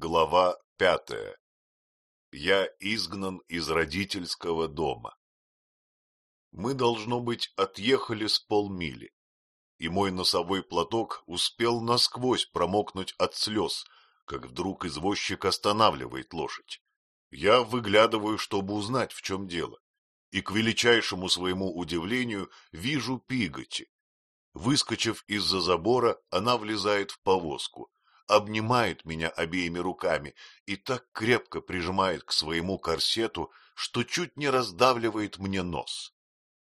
Глава пятая. Я изгнан из родительского дома. Мы, должно быть, отъехали с полмили, и мой носовой платок успел насквозь промокнуть от слез, как вдруг извозчик останавливает лошадь. Я выглядываю, чтобы узнать, в чем дело, и к величайшему своему удивлению вижу Пиготи. Выскочив из-за забора, она влезает в повозку — обнимает меня обеими руками и так крепко прижимает к своему корсету, что чуть не раздавливает мне нос.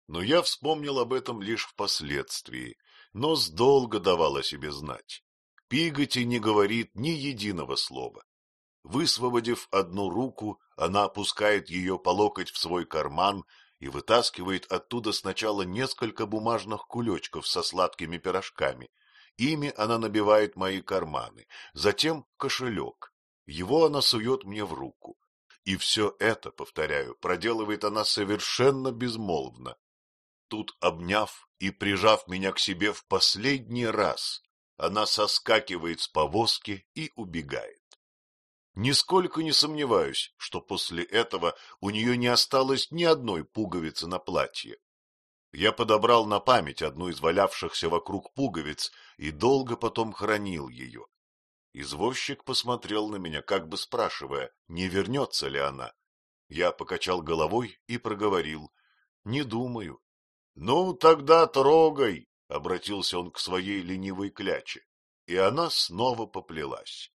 Но я вспомнил об этом лишь впоследствии. Нос долго давал о себе знать. Пиготи не говорит ни единого слова. Высвободив одну руку, она опускает ее по локоть в свой карман и вытаскивает оттуда сначала несколько бумажных кулечков со сладкими пирожками — Ими она набивает мои карманы, затем кошелек. Его она сует мне в руку. И все это, повторяю, проделывает она совершенно безмолвно. Тут, обняв и прижав меня к себе в последний раз, она соскакивает с повозки и убегает. Нисколько не сомневаюсь, что после этого у нее не осталось ни одной пуговицы на платье. Я подобрал на память одну из валявшихся вокруг пуговиц и долго потом хранил ее. Извозчик посмотрел на меня, как бы спрашивая, не вернется ли она. Я покачал головой и проговорил. — Не думаю. — Ну, тогда трогай, — обратился он к своей ленивой кляче, и она снова поплелась.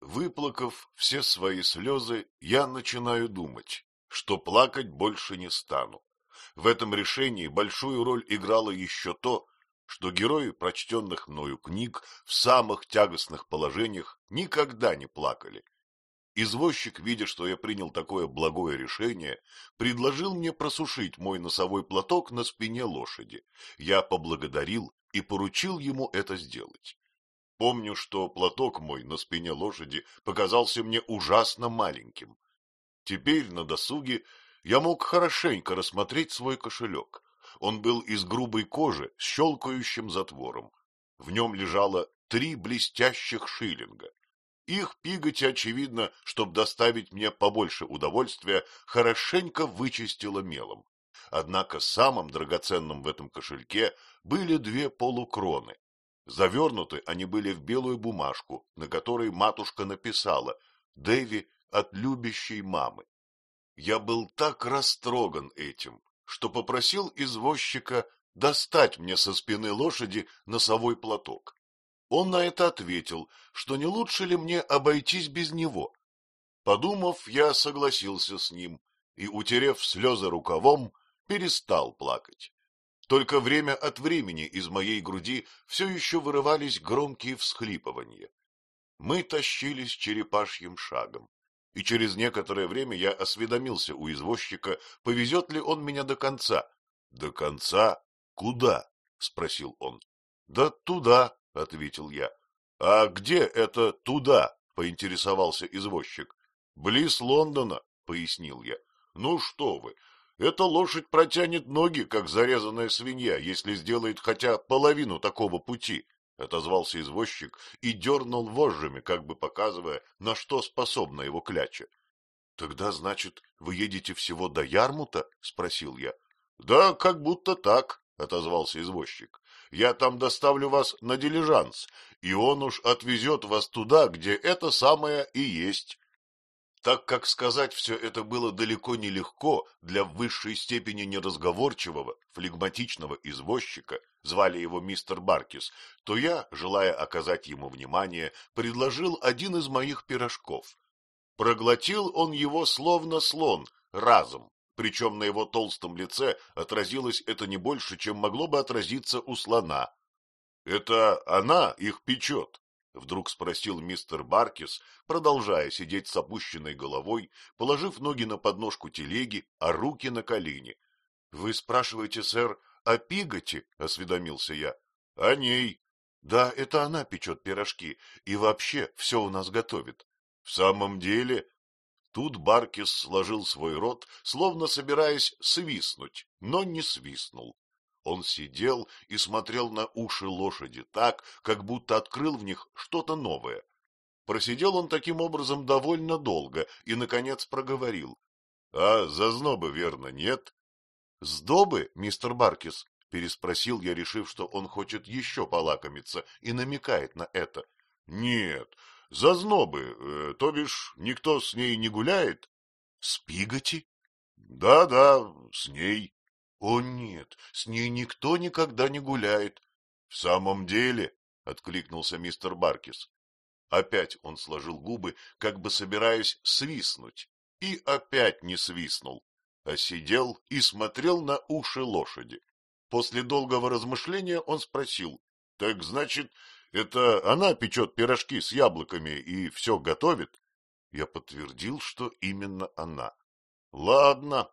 Выплакав все свои слезы, я начинаю думать, что плакать больше не стану. В этом решении большую роль играло еще то, что герои прочтенных мною книг в самых тягостных положениях никогда не плакали. Извозчик, видя, что я принял такое благое решение, предложил мне просушить мой носовой платок на спине лошади. Я поблагодарил и поручил ему это сделать. Помню, что платок мой на спине лошади показался мне ужасно маленьким. Теперь на досуге я мог хорошенько рассмотреть свой кошелек. Он был из грубой кожи с щелкающим затвором. В нем лежало три блестящих шиллинга. Их Пиготи, очевидно, чтобы доставить мне побольше удовольствия, хорошенько вычистила мелом. Однако самым драгоценным в этом кошельке были две полукроны. Завернуты они были в белую бумажку, на которой матушка написала «Дэви от любящей мамы». Я был так растроган этим, что попросил извозчика достать мне со спины лошади носовой платок. Он на это ответил, что не лучше ли мне обойтись без него. Подумав, я согласился с ним и, утерев слезы рукавом, перестал плакать. Только время от времени из моей груди все еще вырывались громкие всхлипывания. Мы тащились черепашьим шагом и через некоторое время я осведомился у извозчика, повезет ли он меня до конца. — До конца? Куда? — спросил он. — Да туда, — ответил я. — А где это туда? — поинтересовался извозчик. — Близ Лондона, — пояснил я. — Ну что вы, эта лошадь протянет ноги, как зарезанная свинья, если сделает хотя половину такого пути. — отозвался извозчик и дернул вожжами, как бы показывая, на что способна его кляча. — Тогда, значит, вы едете всего до Ярмута? — спросил я. — Да, как будто так, — отозвался извозчик. — Я там доставлю вас на дилижанс, и он уж отвезет вас туда, где это самое и есть. Так как сказать все это было далеко не легко для высшей степени неразговорчивого, флегматичного извозчика, звали его мистер Баркис, то я, желая оказать ему внимание, предложил один из моих пирожков. Проглотил он его словно слон, разом, причем на его толстом лице отразилось это не больше, чем могло бы отразиться у слона. — Это она их печет? — вдруг спросил мистер Баркис, продолжая сидеть с опущенной головой, положив ноги на подножку телеги, а руки на колени. — Вы спрашиваете, сэр, о Пиготе? — осведомился я. — О ней. — Да, это она печет пирожки и вообще все у нас готовит. — В самом деле? Тут Баркис сложил свой рот, словно собираясь свистнуть, но не свистнул. Он сидел и смотрел на уши лошади так, как будто открыл в них что-то новое. Просидел он таким образом довольно долго и, наконец, проговорил. — А зазнобы, верно, нет? — Сдобы, мистер Баркис? — переспросил я, решив, что он хочет еще полакомиться и намекает на это. — Нет, зазнобы, э, то бишь никто с ней не гуляет? — С Пиготи? Да, — Да-да, с ней. — О нет, с ней никто никогда не гуляет. — В самом деле? — откликнулся мистер Баркис. Опять он сложил губы, как бы собираясь свистнуть, и опять не свистнул, а сидел и смотрел на уши лошади. После долгого размышления он спросил, — Так, значит, это она печет пирожки с яблоками и все готовит? Я подтвердил, что именно она. — Ладно,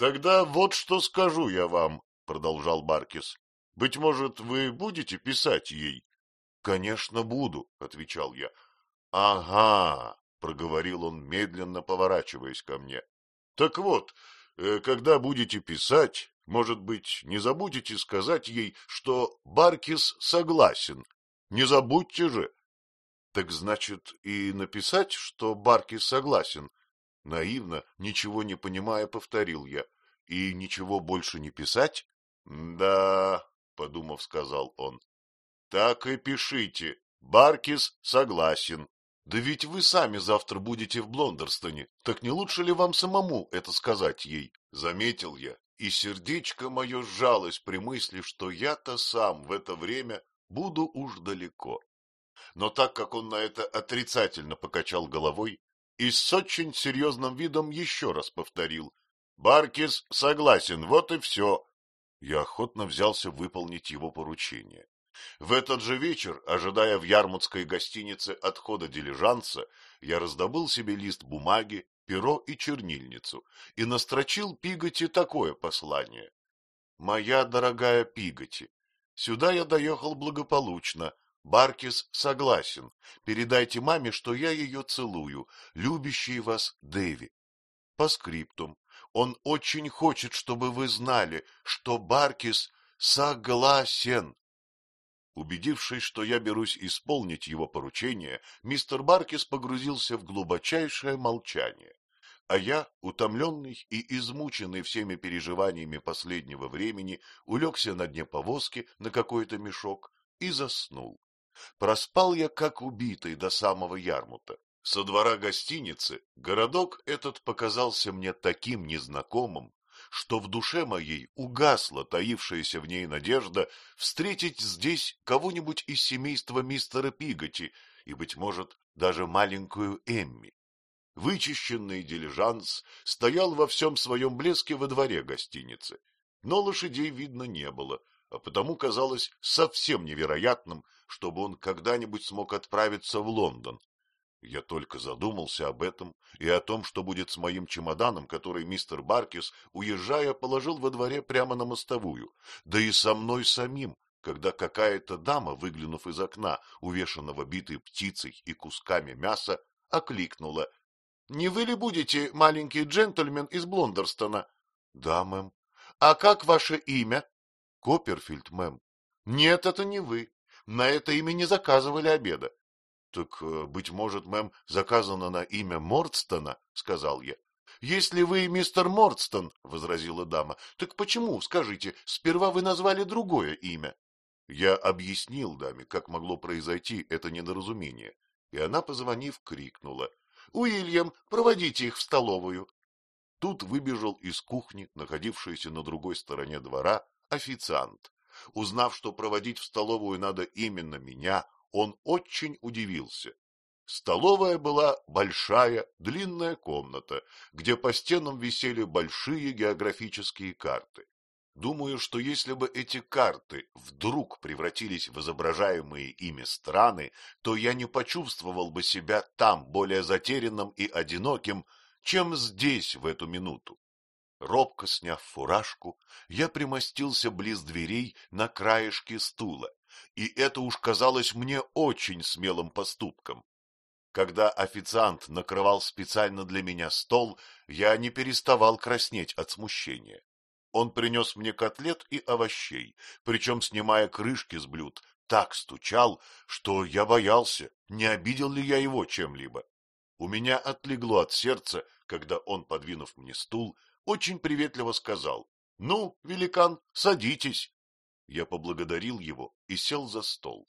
тогда вот что скажу я вам, — продолжал Баркис. — Быть может, вы будете писать ей? — Конечно, буду, — отвечал я. — Ага, — проговорил он, медленно поворачиваясь ко мне. — Так вот, э, когда будете писать, может быть, не забудете сказать ей, что Баркис согласен. Не забудьте же. — Так значит, и написать, что Баркис согласен? Наивно, ничего не понимая, повторил я. — И ничего больше не писать? — Да, — подумав, сказал он. Так и пишите. Баркис согласен. Да ведь вы сами завтра будете в Блондерстоне. Так не лучше ли вам самому это сказать ей? Заметил я, и сердечко мое сжалось при мысли, что я-то сам в это время буду уж далеко. Но так как он на это отрицательно покачал головой и с очень серьезным видом еще раз повторил. Баркис согласен, вот и все. Я охотно взялся выполнить его поручение. В этот же вечер, ожидая в ярмутской гостинице отхода дилижанса, я раздобыл себе лист бумаги, перо и чернильницу и настрочил Пиготи такое послание. «Моя дорогая Пиготи, сюда я доехал благополучно, Баркис согласен. Передайте маме, что я ее целую, любящий вас Дэви. По скриптум. Он очень хочет, чтобы вы знали, что Баркис согласен. Убедившись, что я берусь исполнить его поручение, мистер Баркис погрузился в глубочайшее молчание, а я, утомленный и измученный всеми переживаниями последнего времени, улегся на дне повозки на какой-то мешок и заснул. Проспал я, как убитый, до самого Ярмута. Со двора гостиницы городок этот показался мне таким незнакомым, что в душе моей угасла таившаяся в ней надежда встретить здесь кого-нибудь из семейства мистера Пиготи и, быть может, даже маленькую Эмми. Вычищенный дилижанс стоял во всем своем блеске во дворе гостиницы, но лошадей видно не было, а потому казалось совсем невероятным, чтобы он когда-нибудь смог отправиться в Лондон, я только задумался об этом и о том, что будет с моим чемоданом, который мистер Баркис, уезжая, положил во дворе прямо на мостовую, да и со мной самим, когда какая-то дама, выглянув из окна, увешанного битой птицей и кусками мяса, окликнула. — Не вы ли будете маленький джентльмен из Блондерстона? — Да, мэм. — А как ваше имя? — Копперфильд, мэм. — Нет, это не вы. На это имя не заказывали обеда. — Так, э, быть может, мэм, заказано на имя Мордстона, — сказал я. — Если вы мистер Мордстон, — возразила дама, — так почему, скажите, сперва вы назвали другое имя? Я объяснил даме, как могло произойти это недоразумение, и она, позвонив, крикнула. — Уильям, проводите их в столовую. Тут выбежал из кухни, находившейся на другой стороне двора, официант. Узнав, что проводить в столовую надо именно меня, он очень удивился. Столовая была большая, длинная комната, где по стенам висели большие географические карты. Думаю, что если бы эти карты вдруг превратились в изображаемые ими страны, то я не почувствовал бы себя там более затерянным и одиноким, чем здесь в эту минуту. Робко сняв фуражку, я примостился близ дверей на краешке стула и это уж казалось мне очень смелым поступком. Когда официант накрывал специально для меня стол, я не переставал краснеть от смущения. Он принес мне котлет и овощей, причем, снимая крышки с блюд, так стучал, что я боялся, не обидел ли я его чем-либо. У меня отлегло от сердца, когда он, подвинув мне стул, очень приветливо сказал, — Ну, великан, садитесь. Я поблагодарил его и сел за стол.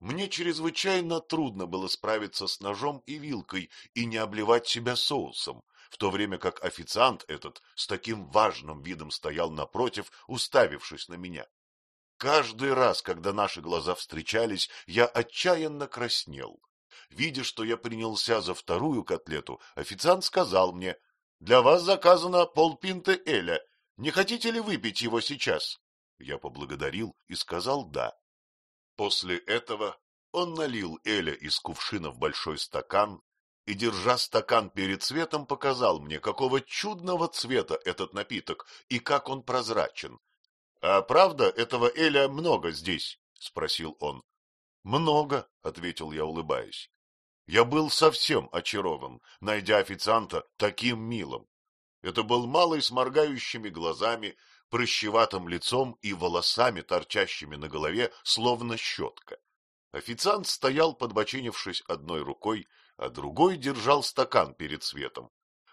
Мне чрезвычайно трудно было справиться с ножом и вилкой и не обливать себя соусом, в то время как официант этот с таким важным видом стоял напротив, уставившись на меня. Каждый раз, когда наши глаза встречались, я отчаянно краснел. Видя, что я принялся за вторую котлету, официант сказал мне, — Для вас заказано полпинты Эля. Не хотите ли выпить его сейчас? Я поблагодарил и сказал «да». После этого он налил Эля из кувшина в большой стакан и, держа стакан перед светом, показал мне, какого чудного цвета этот напиток и как он прозрачен. — А правда, этого Эля много здесь? — спросил он. — Много, — ответил я, улыбаясь. Я был совсем очарован, найдя официанта таким милым. Это был малый с моргающими глазами, прыщеватым лицом и волосами, торчащими на голове, словно щетка. Официант стоял, подбочинившись одной рукой, а другой держал стакан перед светом.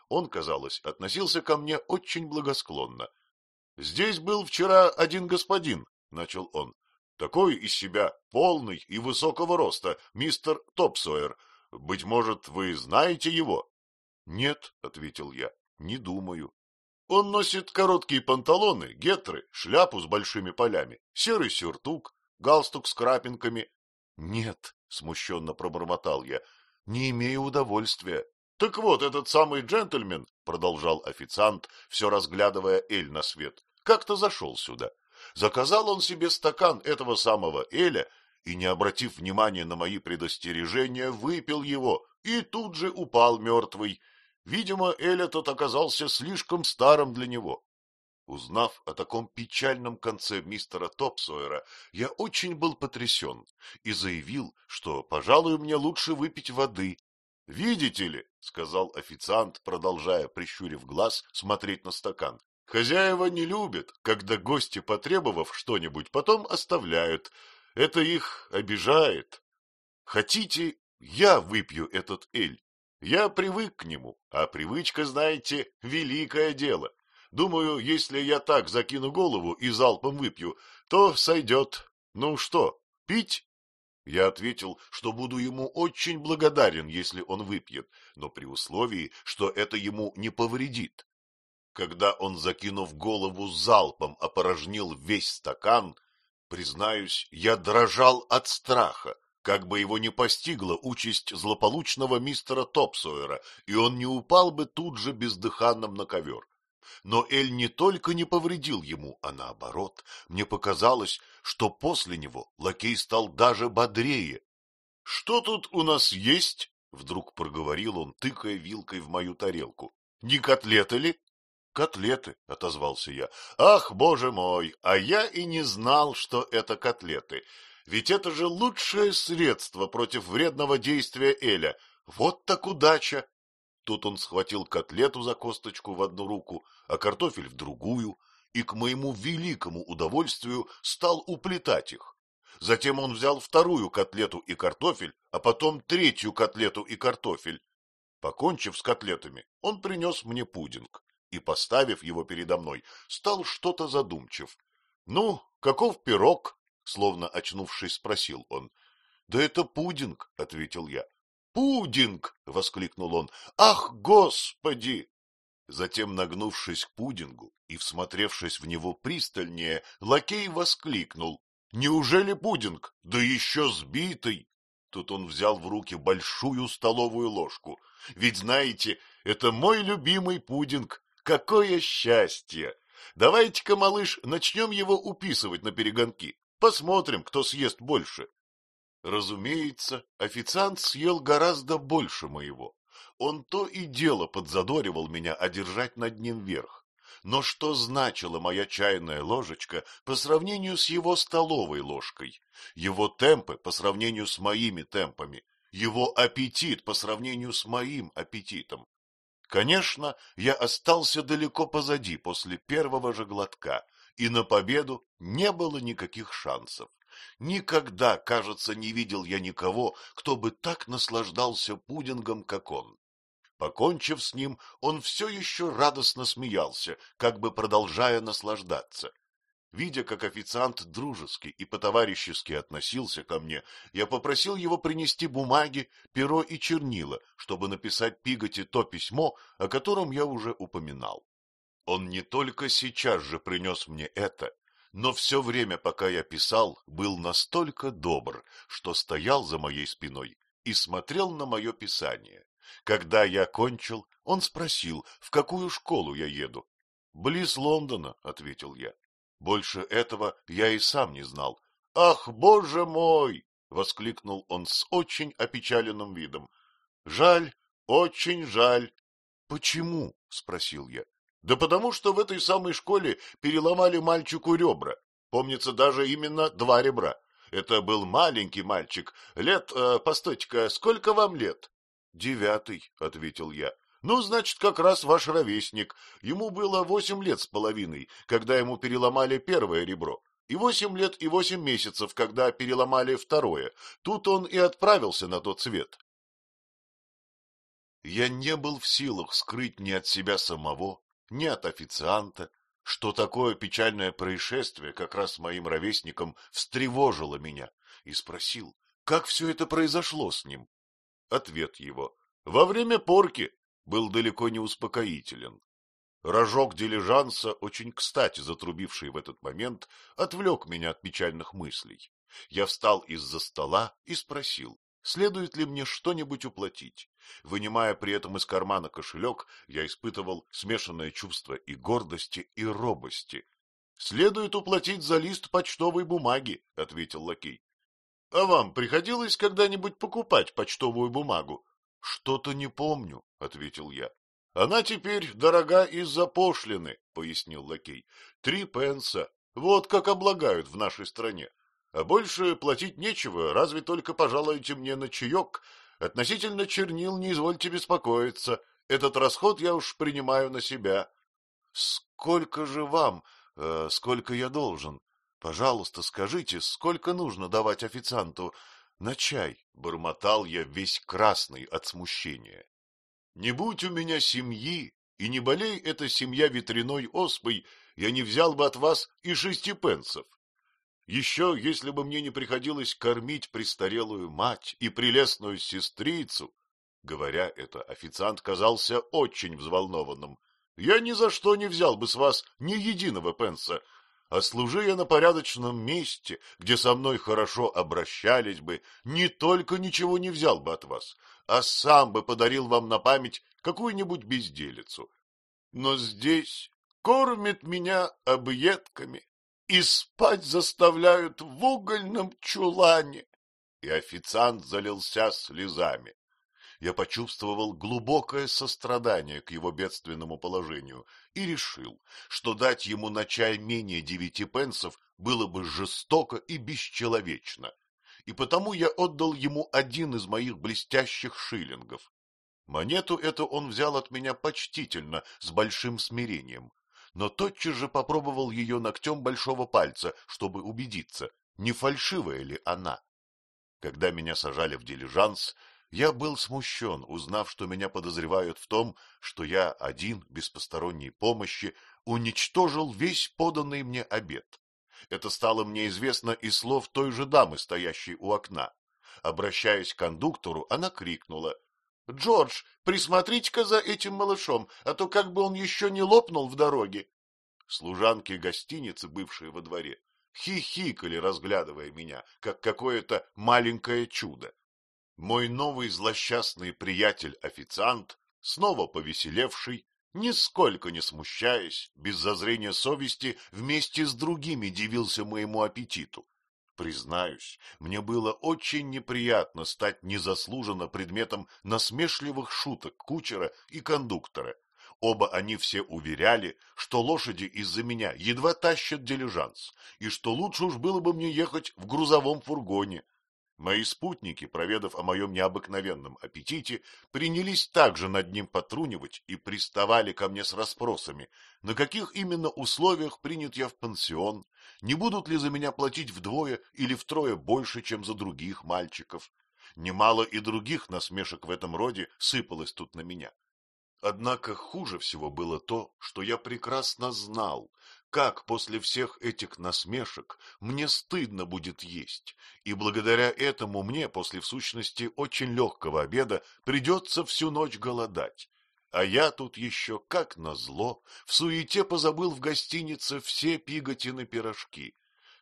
Он, казалось, относился ко мне очень благосклонно. — Здесь был вчера один господин, — начал он, — такой из себя полный и высокого роста, мистер Топсойер, быть может, вы знаете его? — Нет, — ответил я, — не думаю. Он носит короткие панталоны, гетры, шляпу с большими полями, серый сюртук, галстук с крапинками. — Нет, — смущенно пробормотал я, — не имею удовольствия. — Так вот, этот самый джентльмен, — продолжал официант, все разглядывая Эль на свет, — как-то зашел сюда. Заказал он себе стакан этого самого Эля и, не обратив внимания на мои предостережения, выпил его и тут же упал мертвый. Видимо, Эля тот оказался слишком старым для него. Узнав о таком печальном конце мистера Топсойера, я очень был потрясен и заявил, что, пожалуй, мне лучше выпить воды. — Видите ли, — сказал официант, продолжая, прищурив глаз, смотреть на стакан, — хозяева не любят, когда гости, потребовав что-нибудь, потом оставляют. Это их обижает. Хотите, я выпью этот эль? Я привык к нему, а привычка, знаете, великое дело. Думаю, если я так закину голову и залпом выпью, то сойдет. Ну что, пить? Я ответил, что буду ему очень благодарен, если он выпьет, но при условии, что это ему не повредит. Когда он, закинув голову залпом, опорожнил весь стакан, Признаюсь, я дрожал от страха, как бы его не постигла участь злополучного мистера Топсойера, и он не упал бы тут же бездыханным на ковер. Но Эль не только не повредил ему, а наоборот, мне показалось, что после него лакей стал даже бодрее. — Что тут у нас есть? — вдруг проговорил он, тыкая вилкой в мою тарелку. — Не котлеты ли? — Котлеты, — отозвался я. — Ах, боже мой, а я и не знал, что это котлеты. Ведь это же лучшее средство против вредного действия Эля. Вот так удача! Тут он схватил котлету за косточку в одну руку, а картофель в другую, и к моему великому удовольствию стал уплетать их. Затем он взял вторую котлету и картофель, а потом третью котлету и картофель. Покончив с котлетами, он принес мне пудинг и, поставив его передо мной, стал что-то задумчив. — Ну, каков пирог? — словно очнувшись, спросил он. — Да это пудинг, — ответил я. — Пудинг! — воскликнул он. — Ах, господи! Затем, нагнувшись к пудингу и всмотревшись в него пристальнее, лакей воскликнул. — Неужели пудинг? Да еще сбитый! Тут он взял в руки большую столовую ложку. Ведь, знаете, это мой любимый пудинг. Какое счастье! Давайте-ка, малыш, начнем его уписывать на перегонки. Посмотрим, кто съест больше. Разумеется, официант съел гораздо больше моего. Он то и дело подзадоривал меня одержать над ним верх. Но что значила моя чайная ложечка по сравнению с его столовой ложкой? Его темпы по сравнению с моими темпами? Его аппетит по сравнению с моим аппетитом? Конечно, я остался далеко позади после первого же глотка, и на победу не было никаких шансов. Никогда, кажется, не видел я никого, кто бы так наслаждался пудингом, как он. Покончив с ним, он все еще радостно смеялся, как бы продолжая наслаждаться. Видя, как официант дружески и по-товарищески относился ко мне, я попросил его принести бумаги, перо и чернила, чтобы написать Пиготе то письмо, о котором я уже упоминал. Он не только сейчас же принес мне это, но все время, пока я писал, был настолько добр, что стоял за моей спиной и смотрел на мое писание. Когда я кончил, он спросил, в какую школу я еду. — Близ Лондона, — ответил я. Больше этого я и сам не знал. — Ах, боже мой! — воскликнул он с очень опечаленным видом. — Жаль, очень жаль. — Почему? — спросил я. — Да потому что в этой самой школе переломали мальчику ребра. Помнится, даже именно два ребра. Это был маленький мальчик. Лет, э, постойте-ка, сколько вам лет? — Девятый, — ответил я. Ну, значит, как раз ваш ровесник. Ему было восемь лет с половиной, когда ему переломали первое ребро, и восемь лет и восемь месяцев, когда переломали второе. Тут он и отправился на тот свет. Я не был в силах скрыть ни от себя самого, ни от официанта, что такое печальное происшествие как раз моим ровесником встревожило меня, и спросил, как все это произошло с ним. Ответ его — во время порки был далеко не успокоителен. Рожок дилижанса, очень кстати затрубивший в этот момент, отвлек меня от печальных мыслей. Я встал из-за стола и спросил, следует ли мне что-нибудь уплатить. Вынимая при этом из кармана кошелек, я испытывал смешанное чувство и гордости, и робости. — Следует уплатить за лист почтовой бумаги, — ответил лакей. — А вам приходилось когда-нибудь покупать почтовую бумагу? — Что-то не помню, — ответил я. — Она теперь дорога из-за пошлины, — пояснил лакей. — Три пенса. Вот как облагают в нашей стране. А больше платить нечего, разве только пожалуйте мне на чаек. Относительно чернил не извольте беспокоиться. Этот расход я уж принимаю на себя. — Сколько же вам, э, сколько я должен? Пожалуйста, скажите, сколько нужно давать официанту? На чай, — бормотал я весь красный от смущения. Не будь у меня семьи, и не болей эта семья ветряной оспой, я не взял бы от вас и шести пенсов. Еще, если бы мне не приходилось кормить престарелую мать и прелестную сестрицу, говоря это, официант казался очень взволнованным, я ни за что не взял бы с вас ни единого пенса, а служи я на порядочном месте, где со мной хорошо обращались бы, не только ничего не взял бы от вас, а сам бы подарил вам на память какую-нибудь безделицу. Но здесь кормят меня объедками и спать заставляют в угольном чулане. И официант залился слезами я почувствовал глубокое сострадание к его бедственному положению и решил, что дать ему на чай менее девяти пенсов было бы жестоко и бесчеловечно, и потому я отдал ему один из моих блестящих шиллингов. Монету эту он взял от меня почтительно, с большим смирением, но тотчас же попробовал ее ногтем большого пальца, чтобы убедиться, не фальшивая ли она. Когда меня сажали в дилижанс, я был смущен, узнав, что меня подозревают в том, что я один, без посторонней помощи, уничтожил весь поданный мне обед. Это стало мне известно из слов той же дамы, стоящей у окна. Обращаясь к кондуктору, она крикнула. — Джордж, присмотрите-ка за этим малышом, а то как бы он еще не лопнул в дороге. Служанки гостиницы, бывшие во дворе, хихикали, разглядывая меня, как какое-то маленькое чудо. Мой новый злосчастный приятель-официант, снова повеселевший, нисколько не смущаясь, без зазрения совести, вместе с другими дивился моему аппетиту. Признаюсь, мне было очень неприятно стать незаслуженно предметом насмешливых шуток кучера и кондуктора. Оба они все уверяли, что лошади из-за меня едва тащат дилижанс, и что лучше уж было бы мне ехать в грузовом фургоне. Мои спутники, проведав о моем необыкновенном аппетите, принялись также над ним потрунивать и приставали ко мне с расспросами, на каких именно условиях принят я в пансион, не будут ли за меня платить вдвое или втрое больше, чем за других мальчиков. Немало и других насмешек в этом роде сыпалось тут на меня. Однако хуже всего было то, что я прекрасно знал, как после всех этих насмешек мне стыдно будет есть, и благодаря этому мне после в сущности очень легкого обеда придется всю ночь голодать. А я тут еще, как назло, в суете позабыл в гостинице все пиготины пирожки.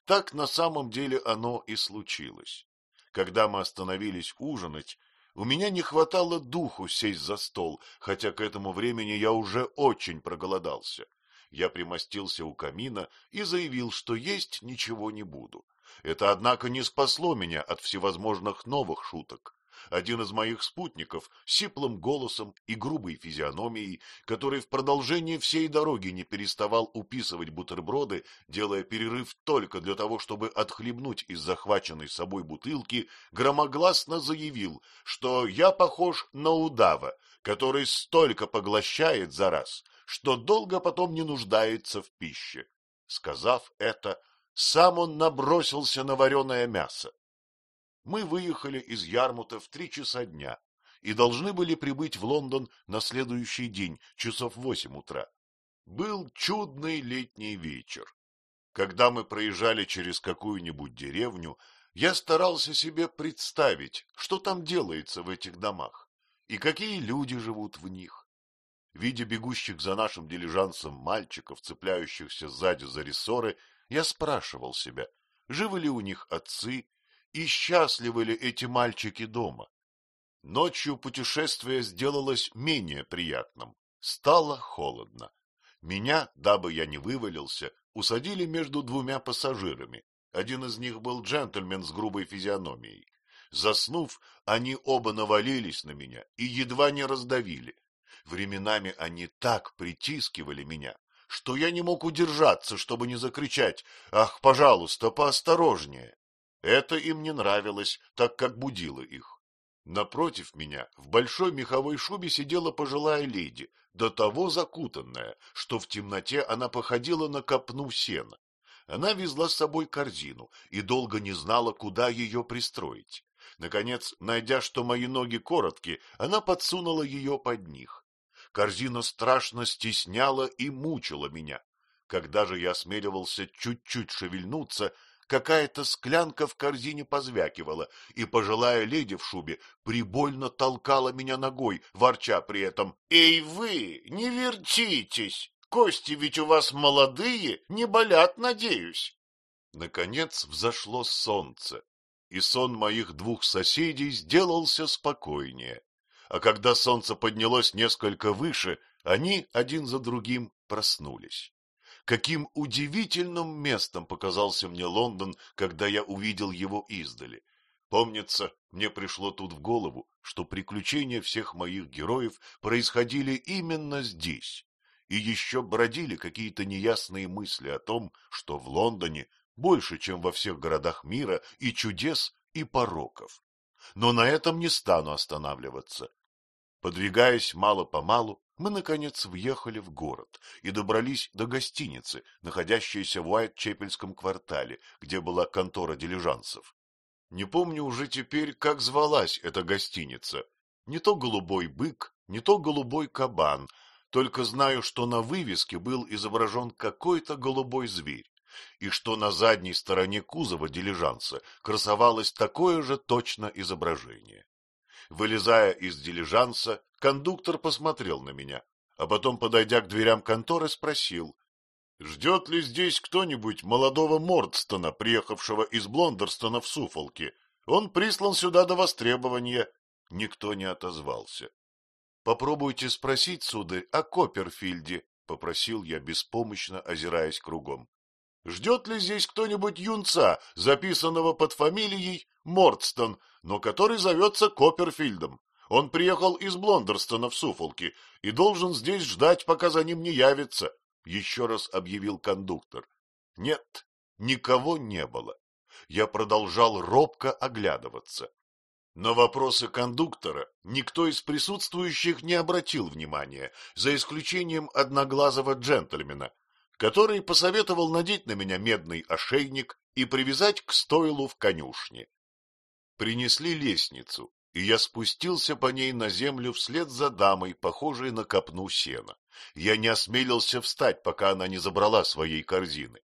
Так на самом деле оно и случилось. Когда мы остановились ужинать, у меня не хватало духу сесть за стол, хотя к этому времени я уже очень проголодался. Я примостился у камина и заявил, что есть ничего не буду. Это, однако, не спасло меня от всевозможных новых шуток один из моих спутников, сиплым голосом и грубой физиономией, который в продолжении всей дороги не переставал уписывать бутерброды, делая перерыв только для того, чтобы отхлебнуть из захваченной собой бутылки, громогласно заявил, что я похож на удава, который столько поглощает за раз, что долго потом не нуждается в пище. Сказав это, сам он набросился на вареное мясо. Мы выехали из Ярмута в три часа дня и должны были прибыть в Лондон на следующий день, часов восемь утра. Был чудный летний вечер. Когда мы проезжали через какую-нибудь деревню, я старался себе представить, что там делается в этих домах и какие люди живут в них. Видя бегущих за нашим дилижансом мальчиков, цепляющихся сзади за рессоры, я спрашивал себя, живы ли у них отцы и счастливы ли эти мальчики дома. Ночью путешествие сделалось менее приятным. Стало холодно. Меня, дабы я не вывалился, усадили между двумя пассажирами. Один из них был джентльмен с грубой физиономией. Заснув, они оба навалились на меня и едва не раздавили. Временами они так притискивали меня, что я не мог удержаться, чтобы не закричать «Ах, пожалуйста, поосторожнее!» Это им не нравилось, так как будило их. Напротив меня в большой меховой шубе сидела пожилая леди, до того закутанная, что в темноте она походила на копну сена. Она везла с собой корзину и долго не знала, куда ее пристроить. Наконец, найдя, что мои ноги короткие, она подсунула ее под них. Корзина страшно стесняла и мучила меня. Когда же я осмеливался чуть-чуть шевельнуться, какая-то склянка в корзине позвякивала, и пожилая леди в шубе прибольно толкала меня ногой, ворча при этом. — Эй вы, не вертитесь! Кости ведь у вас молодые, не болят, надеюсь. Наконец взошло солнце, и сон моих двух соседей сделался спокойнее. А когда солнце поднялось несколько выше, они один за другим проснулись. Каким удивительным местом показался мне Лондон, когда я увидел его издали. Помнится, мне пришло тут в голову, что приключения всех моих героев происходили именно здесь, и еще бродили какие-то неясные мысли о том, что в Лондоне больше, чем во всех городах мира, и чудес, и пороков. Но на этом не стану останавливаться. Подвигаясь мало-помалу, мы, наконец, въехали в город и добрались до гостиницы, находящейся в Уайт-Чепельском квартале, где была контора дилижансов. Не помню уже теперь, как звалась эта гостиница. Не то голубой бык, не то голубой кабан, только знаю, что на вывеске был изображен какой-то голубой зверь, и что на задней стороне кузова дилижанса красовалось такое же точно изображение. Вылезая из дилижанса, кондуктор посмотрел на меня, а потом, подойдя к дверям конторы, спросил, «Ждет ли здесь кто-нибудь молодого Мордстона, приехавшего из Блондерстона в Суфолке? Он прислан сюда до востребования». Никто не отозвался. «Попробуйте спросить, суды, о Копперфильде», — попросил я, беспомощно озираясь кругом. Ждет ли здесь кто-нибудь юнца, записанного под фамилией Мордстон, но который зовется Копперфильдом? Он приехал из Блондерстона в Суфолке и должен здесь ждать, пока за ним не явится, — еще раз объявил кондуктор. Нет, никого не было. я продолжал робко оглядываться. На вопросы кондуктора никто из присутствующих не обратил внимания, за исключением одноглазого джентльмена, который посоветовал надеть на меня медный ошейник и привязать к стойлу в конюшне. Принесли лестницу, и я спустился по ней на землю вслед за дамой, похожей на копну сена. Я не осмелился встать, пока она не забрала своей корзины.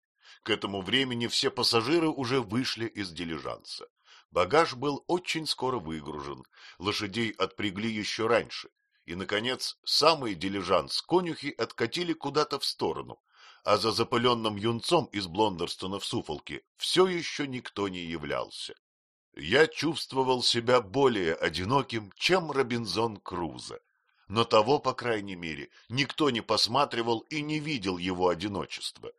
К этому времени все пассажиры уже вышли из дилижанса. Багаж был очень скоро выгружен, лошадей отпрягли еще раньше, и, наконец, самый дилижанс конюхи откатили куда-то в сторону, а за запыленным юнцом из Блондерстона в Суфолке все еще никто не являлся. Я чувствовал себя более одиноким, чем Робинзон Крузо, но того, по крайней мере, никто не посматривал и не видел его одиночества.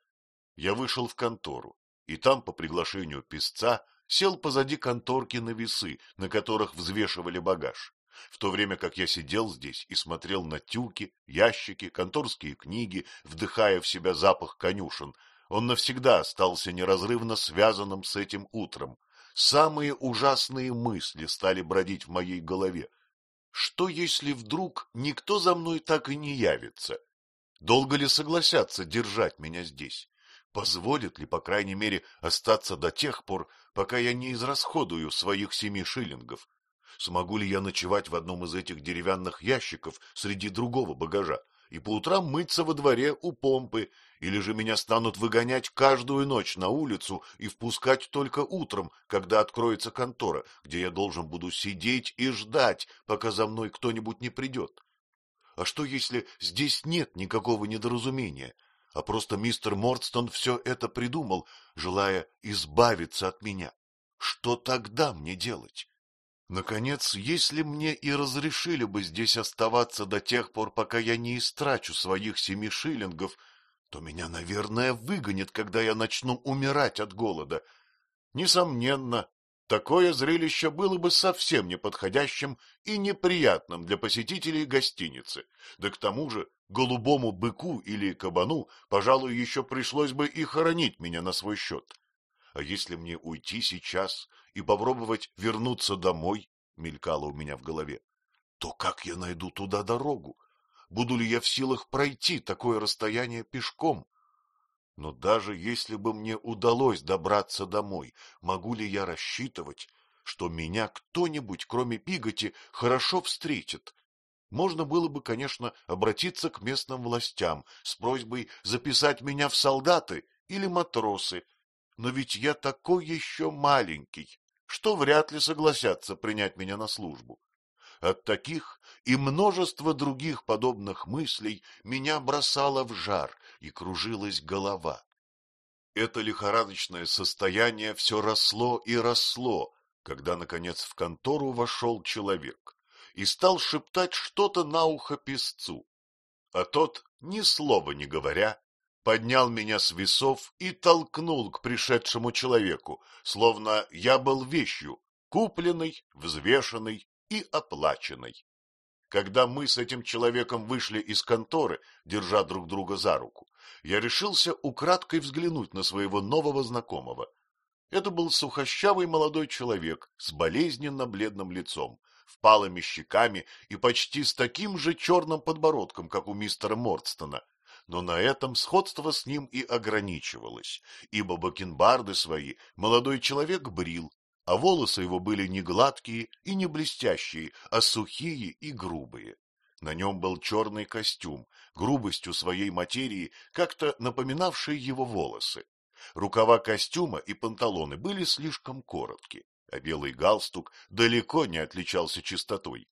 Я вышел в контору, и там, по приглашению писца, сел позади конторки на весы, на которых взвешивали багаж, в то время как я сидел здесь и смотрел на тюки, ящики, конторские книги, вдыхая в себя запах конюшен, он навсегда остался неразрывно связанным с этим утром, Самые ужасные мысли стали бродить в моей голове. Что, если вдруг никто за мной так и не явится? Долго ли согласятся держать меня здесь? Позволит ли, по крайней мере, остаться до тех пор, пока я не израсходую своих семи шиллингов? Смогу ли я ночевать в одном из этих деревянных ящиков среди другого багажа? и по утрам мыться во дворе у помпы, или же меня станут выгонять каждую ночь на улицу и впускать только утром, когда откроется контора, где я должен буду сидеть и ждать, пока за мной кто-нибудь не придет. А что, если здесь нет никакого недоразумения, а просто мистер Мордстон все это придумал, желая избавиться от меня? Что тогда мне делать? Наконец, если мне и разрешили бы здесь оставаться до тех пор, пока я не истрачу своих семи шиллингов, то меня, наверное, выгонят, когда я начну умирать от голода. Несомненно, такое зрелище было бы совсем неподходящим и неприятным для посетителей гостиницы. Да к тому же голубому быку или кабану, пожалуй, еще пришлось бы и хоронить меня на свой счет. А если мне уйти сейчас и попробовать вернуться домой, мелькало у меня в голове, то как я найду туда дорогу? Буду ли я в силах пройти такое расстояние пешком? Но даже если бы мне удалось добраться домой, могу ли я рассчитывать, что меня кто-нибудь, кроме Пиготи, хорошо встретит? Можно было бы, конечно, обратиться к местным властям с просьбой записать меня в солдаты или матросы, но ведь я такой еще маленький, что вряд ли согласятся принять меня на службу. От таких и множества других подобных мыслей меня бросало в жар и кружилась голова. Это лихорадочное состояние все росло и росло, когда, наконец, в контору вошел человек и стал шептать что-то на ухо песцу. А тот, ни слова не говоря, поднял меня с весов и толкнул к пришедшему человеку, словно я был вещью, купленной, взвешенной и оплаченной. Когда мы с этим человеком вышли из конторы, держа друг друга за руку, я решился украдкой взглянуть на своего нового знакомого. Это был сухощавый молодой человек с болезненно бледным лицом, впалыми щеками и почти с таким же черным подбородком, как у мистера Мордстона, но на этом сходство с ним и ограничивалось, ибо бакенбарды свои молодой человек брил, а волосы его были не гладкие и не блестящие, а сухие и грубые. На нем был черный костюм, грубостью своей материи, как-то напоминавший его волосы. Рукава костюма и панталоны были слишком короткие, а белый галстук далеко не отличался чистотой.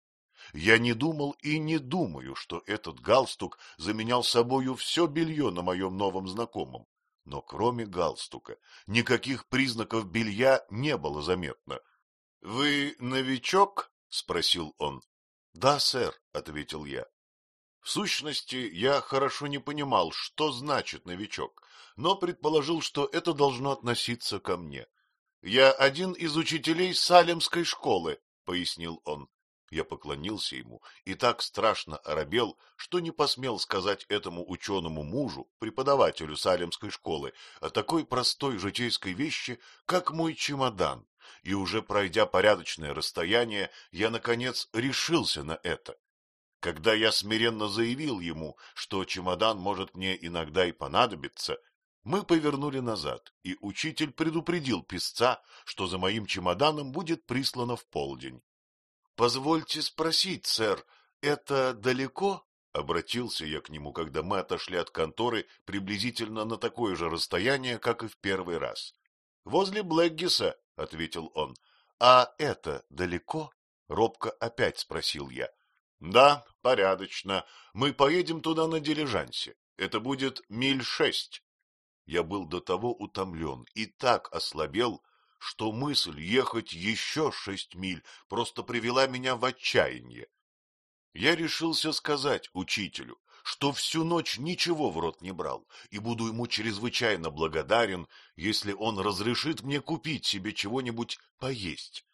Я не думал и не думаю, что этот галстук заменял собою все белье на моем новом знакомом. Но кроме галстука никаких признаков белья не было заметно. — Вы новичок? — спросил он. — Да, сэр, — ответил я. В сущности, я хорошо не понимал, что значит новичок, но предположил, что это должно относиться ко мне. — Я один из учителей Салемской школы, — пояснил он. Я поклонился ему и так страшно оробел, что не посмел сказать этому ученому мужу, преподавателю Салемской школы, о такой простой житейской вещи, как мой чемодан. И уже пройдя порядочное расстояние, я, наконец, решился на это. Когда я смиренно заявил ему, что чемодан может мне иногда и понадобиться, мы повернули назад, и учитель предупредил писца, что за моим чемоданом будет прислано в полдень. — Позвольте спросить, сэр, это далеко? — обратился я к нему, когда мы отошли от конторы приблизительно на такое же расстояние, как и в первый раз. — Возле Блэггиса, — ответил он. — А это далеко? — робко опять спросил я. — Да, порядочно. Мы поедем туда на дилижансе. Это будет миль шесть. Я был до того утомлен и так ослабел, что мысль ехать еще шесть миль просто привела меня в отчаяние. Я решился сказать учителю, что всю ночь ничего в рот не брал, и буду ему чрезвычайно благодарен, если он разрешит мне купить себе чего-нибудь поесть.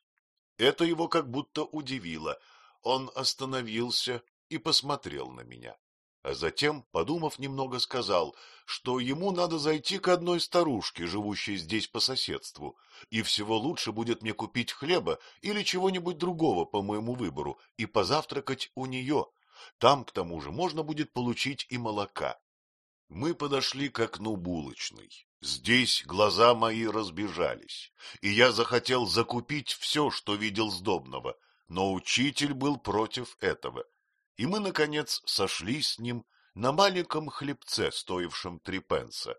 Это его как будто удивило. Он остановился и посмотрел на меня а затем, подумав немного, сказал, что ему надо зайти к одной старушке, живущей здесь по соседству, и всего лучше будет мне купить хлеба или чего-нибудь другого по моему выбору и позавтракать у нее. Там, к тому же, можно будет получить и молока. Мы подошли к окну булочной. Здесь глаза мои разбежались, и я захотел закупить все, что видел сдобного, но учитель был против этого и мы, наконец, сошли с ним на маленьком хлебце, стоившем три пенса.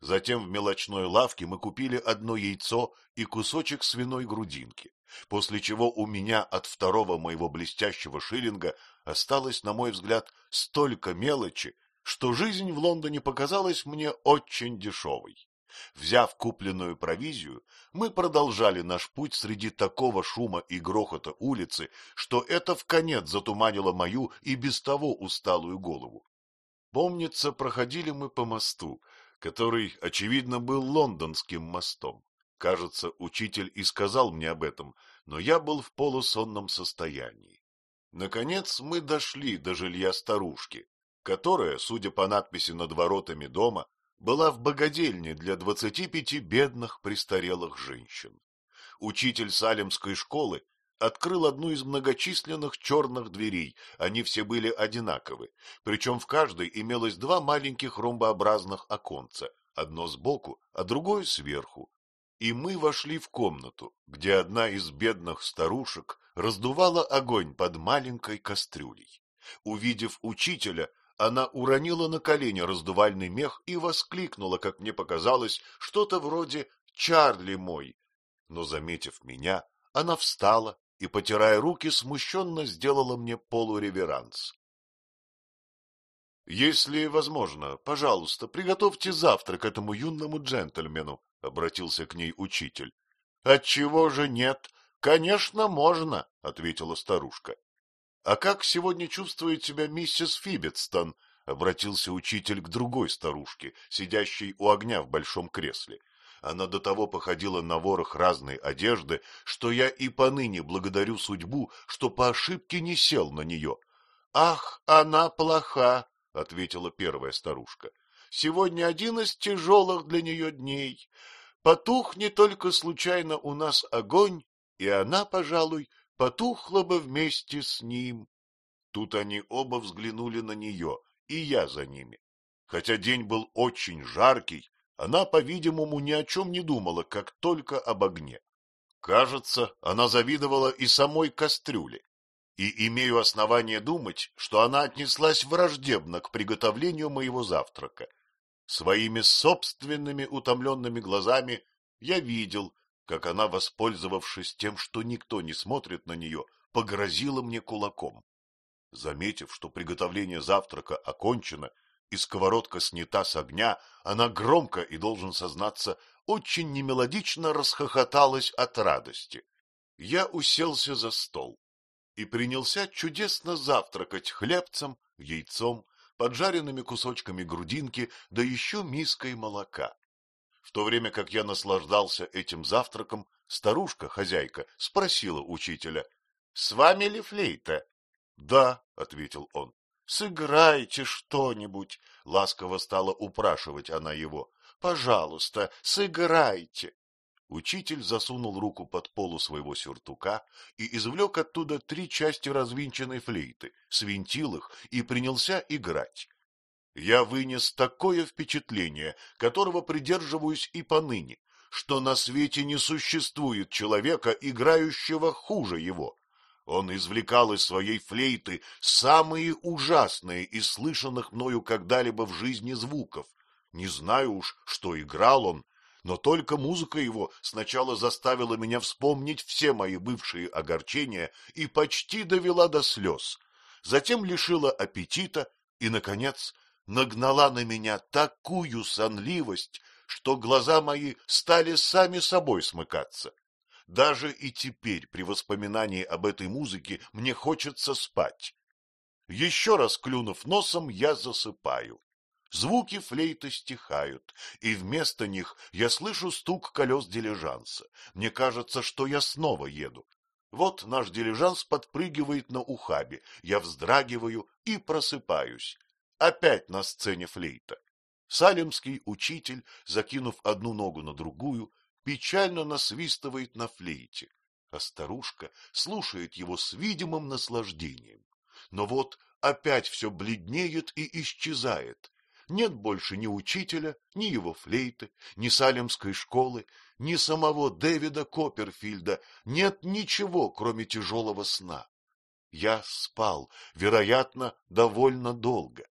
Затем в мелочной лавке мы купили одно яйцо и кусочек свиной грудинки, после чего у меня от второго моего блестящего шиллинга осталось, на мой взгляд, столько мелочи, что жизнь в Лондоне показалась мне очень дешевой. Взяв купленную провизию, мы продолжали наш путь среди такого шума и грохота улицы, что это в конец затуманило мою и без того усталую голову. Помнится, проходили мы по мосту, который, очевидно, был лондонским мостом. Кажется, учитель и сказал мне об этом, но я был в полусонном состоянии. Наконец мы дошли до жилья старушки, которая, судя по надписи над воротами дома, была в богадельне для двадцати пяти бедных престарелых женщин. Учитель салемской школы открыл одну из многочисленных черных дверей, они все были одинаковы, причем в каждой имелось два маленьких ромбообразных оконца, одно сбоку, а другое сверху. И мы вошли в комнату, где одна из бедных старушек раздувала огонь под маленькой кастрюлей. Увидев учителя, она уронила на колени раздувальный мех и воскликнула, как мне показалось, что-то вроде «Чарли мой!». Но, заметив меня, она встала и, потирая руки, смущенно сделала мне полуреверанс. — Если возможно, пожалуйста, приготовьте завтрак этому юному джентльмену, — обратился к ней учитель. — Отчего же нет? Конечно, можно, — ответила старушка. — А как сегодня чувствует себя миссис Фибетстон? — обратился учитель к другой старушке, сидящей у огня в большом кресле. Она до того походила на ворох разной одежды, что я и поныне благодарю судьбу, что по ошибке не сел на нее. — Ах, она плоха, — ответила первая старушка. — Сегодня один из тяжелых для нее дней. Потух не только случайно у нас огонь, и она, пожалуй, потухла бы вместе с ним. Тут они оба взглянули на нее, и я за ними. Хотя день был очень жаркий, она, по-видимому, ни о чем не думала, как только об огне. Кажется, она завидовала и самой кастрюле. И имею основание думать, что она отнеслась враждебно к приготовлению моего завтрака. Своими собственными утомленными глазами я видел, как она, воспользовавшись тем, что никто не смотрит на нее, погрозила мне кулаком. Заметив, что приготовление завтрака окончено и сковородка снята с огня, она громко и, должен сознаться, очень немелодично расхохоталась от радости. Я уселся за стол и принялся чудесно завтракать хлебцем, яйцом, поджаренными кусочками грудинки, да еще миской молока. В то время как я наслаждался этим завтраком, старушка, хозяйка, спросила учителя, — с вами ли флейта? — Да, — ответил он. — Сыграйте что-нибудь, — ласково стала упрашивать она его. — Пожалуйста, сыграйте. Учитель засунул руку под полу своего сюртука и извлек оттуда три части развинченной флейты, свинтил их и принялся играть. Я вынес такое впечатление, которого придерживаюсь и поныне, что на свете не существует человека, играющего хуже его. Он извлекал из своей флейты самые ужасные из слышанных мною когда-либо в жизни звуков. Не знаю уж, что играл он, но только музыка его сначала заставила меня вспомнить все мои бывшие огорчения и почти довела до слез, затем лишила аппетита и, наконец, нагнала на меня такую сонливость, что глаза мои стали сами собой смыкаться. Даже и теперь при воспоминании об этой музыке мне хочется спать. Еще раз клюнув носом, я засыпаю. Звуки флейты стихают, и вместо них я слышу стук колес дилижанса. Мне кажется, что я снова еду. Вот наш дилижанс подпрыгивает на ухабе, я вздрагиваю и просыпаюсь. Опять на сцене флейта. Салемский учитель, закинув одну ногу на другую, печально насвистывает на флейте, а старушка слушает его с видимым наслаждением. Но вот опять все бледнеет и исчезает, нет больше ни учителя, ни его флейты, ни салемской школы, ни самого Дэвида Копперфильда, нет ничего, кроме тяжелого сна. Я спал, вероятно, довольно долго.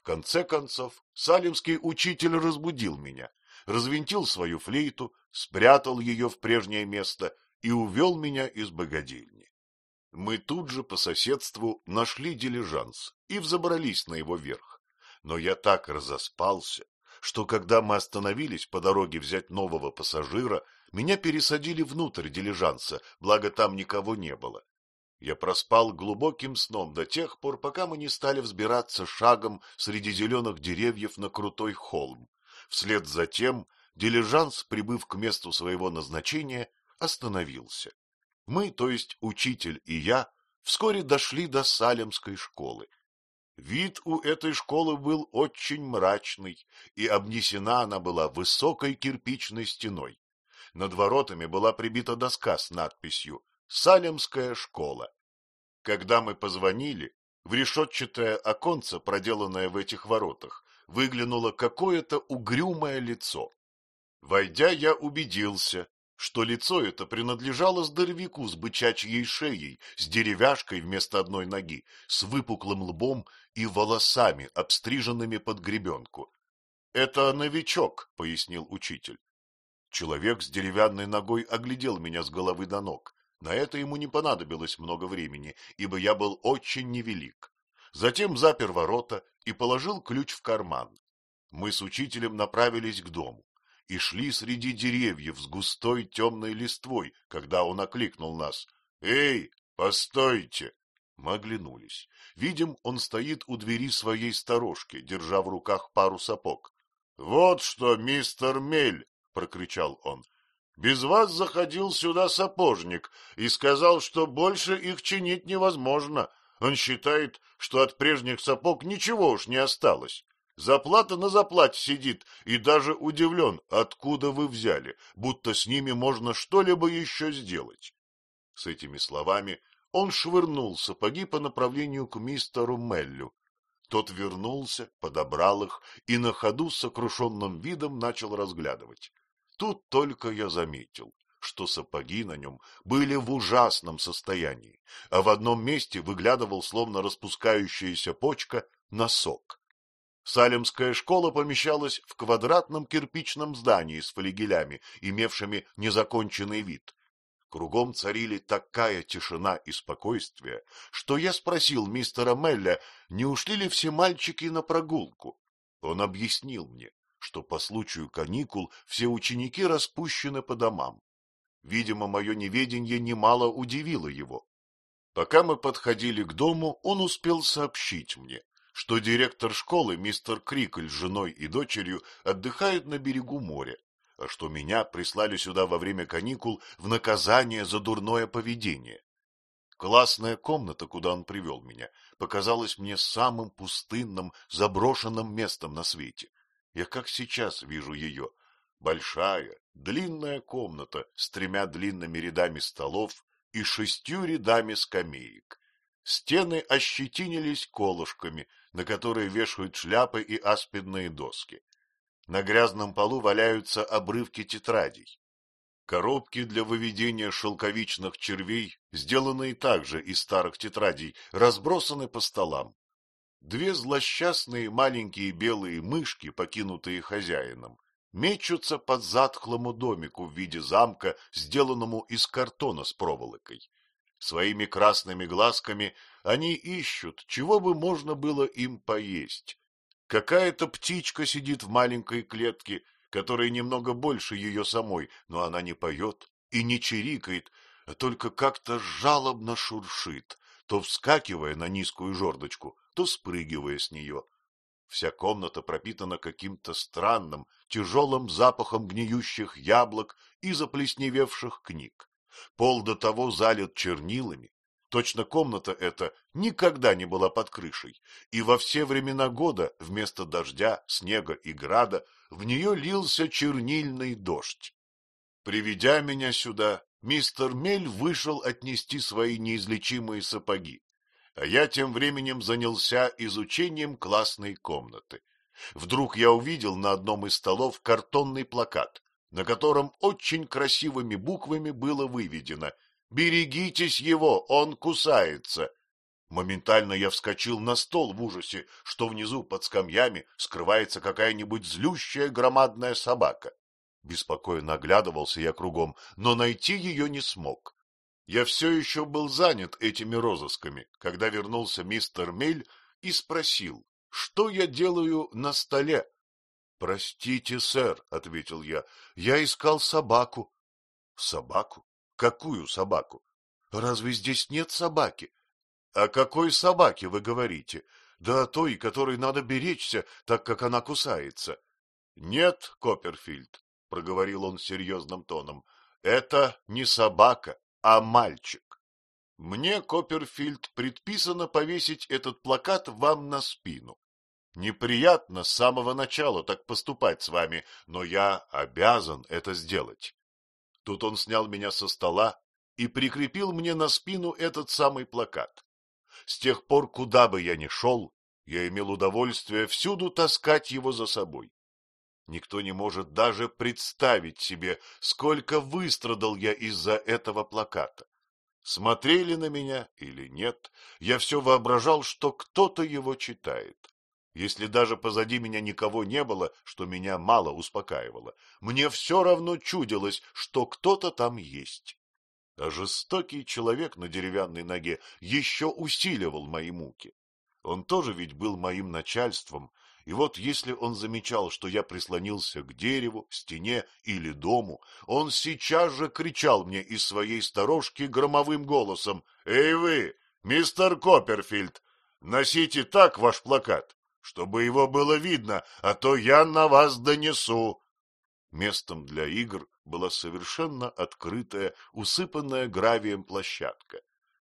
В конце концов, салемский учитель разбудил меня, развинтил свою флейту, спрятал ее в прежнее место и увел меня из богадельни. Мы тут же по соседству нашли дилижанс и взобрались на его верх но я так разоспался, что когда мы остановились по дороге взять нового пассажира, меня пересадили внутрь дилижанса, благо там никого не было. Я проспал глубоким сном до тех пор, пока мы не стали взбираться шагом среди зеленых деревьев на крутой холм. Вслед за тем дилижанс, прибыв к месту своего назначения, остановился. Мы, то есть учитель и я, вскоре дошли до Салемской школы. Вид у этой школы был очень мрачный, и обнесена она была высокой кирпичной стеной. Над воротами была прибита доска с надписью «Салемская школа». Когда мы позвонили, в решетчатое оконце, проделанное в этих воротах, выглянуло какое-то угрюмое лицо. Войдя, я убедился, что лицо это принадлежало здоровяку с бычачьей шеей, с деревяшкой вместо одной ноги, с выпуклым лбом и волосами, обстриженными под гребенку. — Это новичок, — пояснил учитель. Человек с деревянной ногой оглядел меня с головы до ног. На это ему не понадобилось много времени, ибо я был очень невелик. Затем запер ворота и положил ключ в карман. Мы с учителем направились к дому и шли среди деревьев с густой темной листвой, когда он окликнул нас. — Эй, постойте! Мы оглянулись. Видим, он стоит у двери своей сторожки, держа в руках пару сапог. — Вот что, мистер Мель! — прокричал он. — Без вас заходил сюда сапожник и сказал, что больше их чинить невозможно. Он считает, что от прежних сапог ничего уж не осталось. Заплата на заплате сидит и даже удивлен, откуда вы взяли, будто с ними можно что-либо еще сделать. С этими словами он швырнул сапоги по направлению к мистеру Меллю. Тот вернулся, подобрал их и на ходу с сокрушенным видом начал разглядывать. Тут только я заметил, что сапоги на нем были в ужасном состоянии, а в одном месте выглядывал, словно распускающаяся почка, носок. Салемская школа помещалась в квадратном кирпичном здании с флигелями, имевшими незаконченный вид. Кругом царили такая тишина и спокойствие, что я спросил мистера Мелля, не ушли ли все мальчики на прогулку. Он объяснил мне, что по случаю каникул все ученики распущены по домам. Видимо, мое неведение немало удивило его. Пока мы подходили к дому, он успел сообщить мне, что директор школы, мистер Крикль, с женой и дочерью отдыхают на берегу моря, а что меня прислали сюда во время каникул в наказание за дурное поведение. Классная комната, куда он привел меня, показалась мне самым пустынным, заброшенным местом на свете. Я как сейчас вижу ее. Большая, длинная комната с тремя длинными рядами столов и шестью рядами скамеек. Стены ощетинились колышками, на которые вешают шляпы и аспидные доски. На грязном полу валяются обрывки тетрадей. Коробки для выведения шелковичных червей, сделанные также из старых тетрадей, разбросаны по столам. Две злосчастные маленькие белые мышки, покинутые хозяином, мечутся под затхлому домику в виде замка, сделанному из картона с проволокой. Своими красными глазками они ищут, чего бы можно было им поесть. Какая-то птичка сидит в маленькой клетке, которая немного больше ее самой, но она не поет и не чирикает, а только как-то жалобно шуршит, то вскакивая на низкую жердочку, то спрыгивая с нее. Вся комната пропитана каким-то странным, тяжелым запахом гниющих яблок и заплесневевших книг. Пол до того залит чернилами, Точно комната эта никогда не была под крышей, и во все времена года вместо дождя, снега и града в нее лился чернильный дождь. Приведя меня сюда, мистер Мель вышел отнести свои неизлечимые сапоги, а я тем временем занялся изучением классной комнаты. Вдруг я увидел на одном из столов картонный плакат, на котором очень красивыми буквами было выведено Берегитесь его, он кусается. Моментально я вскочил на стол в ужасе, что внизу под скамьями скрывается какая-нибудь злющая громадная собака. Беспокойно оглядывался я кругом, но найти ее не смог. Я все еще был занят этими розысками, когда вернулся мистер Мель и спросил, что я делаю на столе. — Простите, сэр, — ответил я, — я искал собаку. — Собаку? Какую собаку? Разве здесь нет собаки? О какой собаке вы говорите? Да о той, которой надо беречься, так как она кусается. Нет, Копперфильд, проговорил он серьезным тоном. Это не собака, а мальчик. Мне, Копперфильд, предписано повесить этот плакат вам на спину. Неприятно с самого начала так поступать с вами, но я обязан это сделать. Тут он снял меня со стола и прикрепил мне на спину этот самый плакат. С тех пор, куда бы я ни шел, я имел удовольствие всюду таскать его за собой. Никто не может даже представить себе, сколько выстрадал я из-за этого плаката. Смотрели на меня или нет, я все воображал, что кто-то его читает. Если даже позади меня никого не было, что меня мало успокаивало, мне все равно чудилось, что кто-то там есть. А жестокий человек на деревянной ноге еще усиливал мои муки. Он тоже ведь был моим начальством, и вот если он замечал, что я прислонился к дереву, стене или дому, он сейчас же кричал мне из своей сторожки громовым голосом «Эй вы, мистер Копперфильд, носите так ваш плакат, чтобы его было видно, а то я на вас донесу. Местом для игр была совершенно открытая, усыпанная гравием площадка.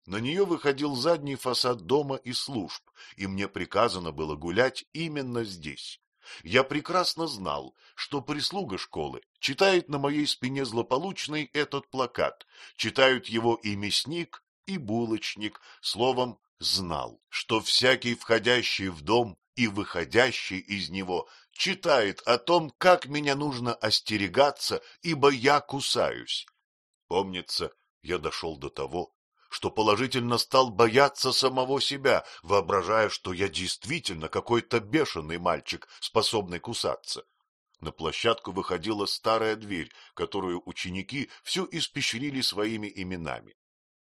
На нее выходил задний фасад дома и служб, и мне приказано было гулять именно здесь. Я прекрасно знал, что прислуга школы читает на моей спине злополучный этот плакат, читают его и мясник, и булочник, словом, знал, что всякий входящий в дом и выходящий из него читает о том, как меня нужно остерегаться, ибо я кусаюсь. Помнится, я дошел до того, что положительно стал бояться самого себя, воображая, что я действительно какой-то бешеный мальчик, способный кусаться. На площадку выходила старая дверь, которую ученики все испещрили своими именами.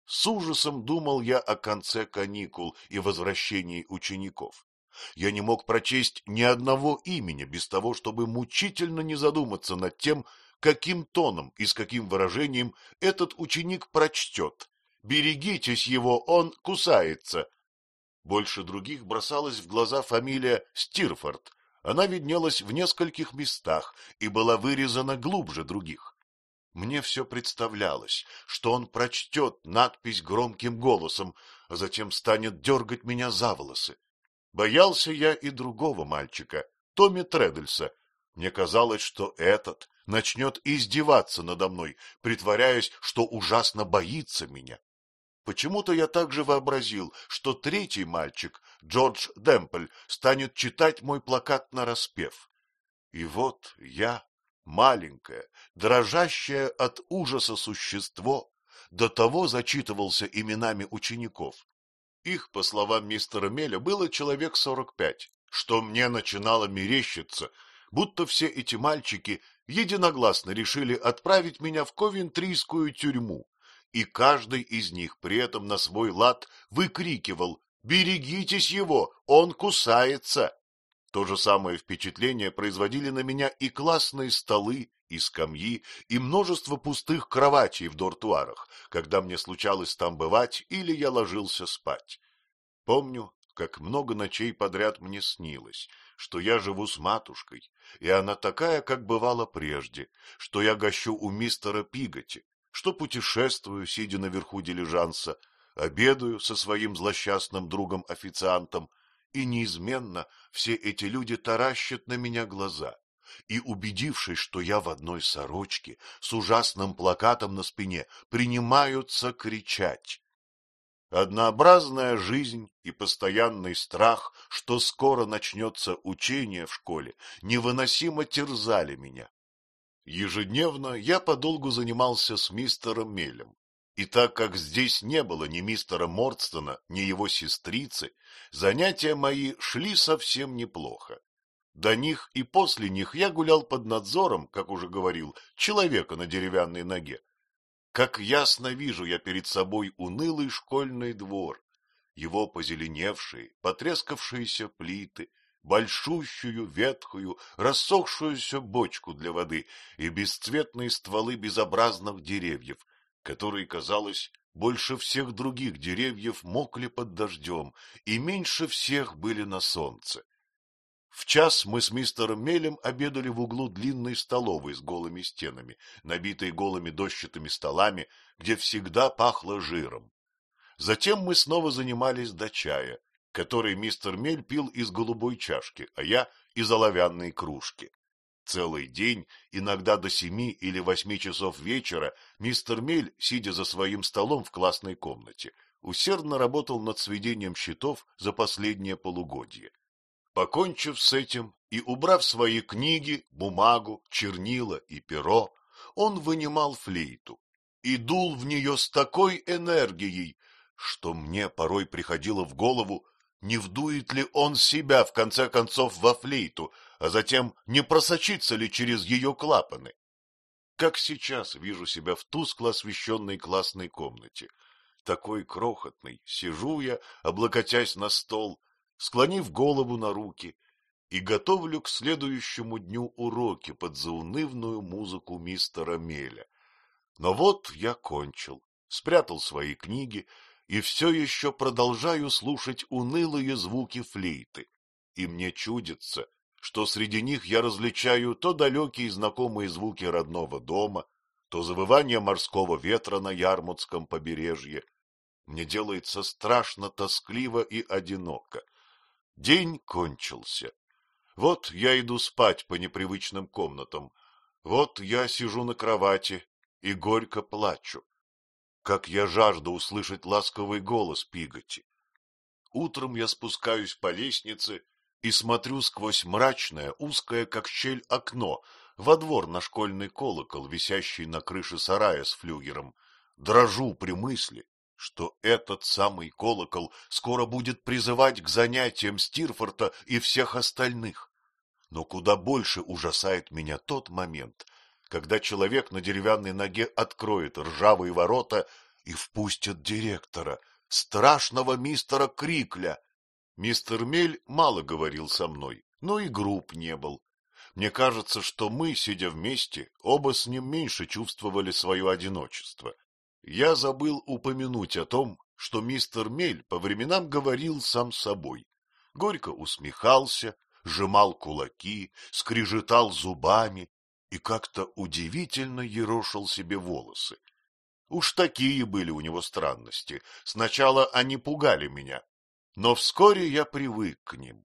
С ужасом думал я о конце каникул и возвращении учеников. Я не мог прочесть ни одного имени без того, чтобы мучительно не задуматься над тем, каким тоном и с каким выражением этот ученик прочтет. «Берегитесь его, он кусается». Больше других бросалась в глаза фамилия Стирфорд. Она виднелась в нескольких местах и была вырезана глубже других. Мне все представлялось, что он прочтет надпись громким голосом, а затем станет дергать меня за волосы. Боялся я и другого мальчика, Томми Тредельса. Мне казалось, что этот начнет издеваться надо мной, притворяясь, что ужасно боится меня. Почему-то я также вообразил, что третий мальчик, Джордж Демпель, станет читать мой плакат на распев. И вот я, маленькое, дрожащее от ужаса существо, до того зачитывался именами учеников. Их, по словам мистера Меля, было человек сорок пять, что мне начинало мерещиться, будто все эти мальчики единогласно решили отправить меня в Ковентрийскую тюрьму, и каждый из них при этом на свой лад выкрикивал «Берегитесь его, он кусается!» То же самое впечатление производили на меня и классные столы, и скамьи, и множество пустых кроватей в дортуарах, когда мне случалось там бывать или я ложился спать. Помню, как много ночей подряд мне снилось, что я живу с матушкой, и она такая, как бывала прежде, что я гощу у мистера Пиготи, что путешествую, сидя наверху дилижанса, обедаю со своим злосчастным другом-официантом, и неизменно все эти люди таращат на меня глаза, и, убедившись, что я в одной сорочке с ужасным плакатом на спине, принимаются кричать. Однообразная жизнь и постоянный страх, что скоро начнется учение в школе, невыносимо терзали меня. Ежедневно я подолгу занимался с мистером Мелем, и так как здесь не было ни мистера Мордстона, ни его сестрицы, занятия мои шли совсем неплохо. До них и после них я гулял под надзором, как уже говорил, человека на деревянной ноге. Как ясно вижу я перед собой унылый школьный двор, его позеленевшие, потрескавшиеся плиты, большущую, ветхую, рассохшуюся бочку для воды и бесцветные стволы безобразных деревьев, которые, казалось, больше всех других деревьев мокли под дождем и меньше всех были на солнце. В час мы с мистером Мелем обедали в углу длинной столовой с голыми стенами, набитой голыми дощатыми столами, где всегда пахло жиром. Затем мы снова занимались до чая, который мистер Мель пил из голубой чашки, а я — из оловянной кружки. Целый день, иногда до семи или восьми часов вечера, мистер Мель, сидя за своим столом в классной комнате, усердно работал над сведением счетов за последнее полугодие. Покончив с этим и убрав свои книги, бумагу, чернила и перо, он вынимал флейту и дул в нее с такой энергией, что мне порой приходило в голову, не вдует ли он себя, в конце концов, во флейту, а затем не просочится ли через ее клапаны. Как сейчас вижу себя в тускло освещенной классной комнате. Такой крохотный, сижу я, облокотясь на стол, склонив голову на руки, и готовлю к следующему дню уроки под заунывную музыку мистера Меля. Но вот я кончил, спрятал свои книги и все еще продолжаю слушать унылые звуки флейты. И мне чудится, что среди них я различаю то далекие знакомые звуки родного дома, то завывание морского ветра на Ярмутском побережье. Мне делается страшно тоскливо и одиноко. День кончился. Вот я иду спать по непривычным комнатам. Вот я сижу на кровати и горько плачу. Как я жажду услышать ласковый голос Пиготи. Утром я спускаюсь по лестнице и смотрю сквозь мрачное, узкое, как щель, окно во двор на школьный колокол, висящий на крыше сарая с флюгером. Дрожу при мысли, что этот самый колокол скоро будет призывать к занятиям Стирфорта и всех остальных. Но куда больше ужасает меня тот момент, когда человек на деревянной ноге откроет ржавые ворота и впустит директора, страшного мистера Крикля, Мистер Мель мало говорил со мной, но и груб не был. Мне кажется, что мы, сидя вместе, оба с ним меньше чувствовали свое одиночество. Я забыл упомянуть о том, что мистер Мель по временам говорил сам собой. Горько усмехался, сжимал кулаки, скрежетал зубами и как-то удивительно ерошил себе волосы. Уж такие были у него странности. Сначала они пугали меня, но вскоре я привык к ним.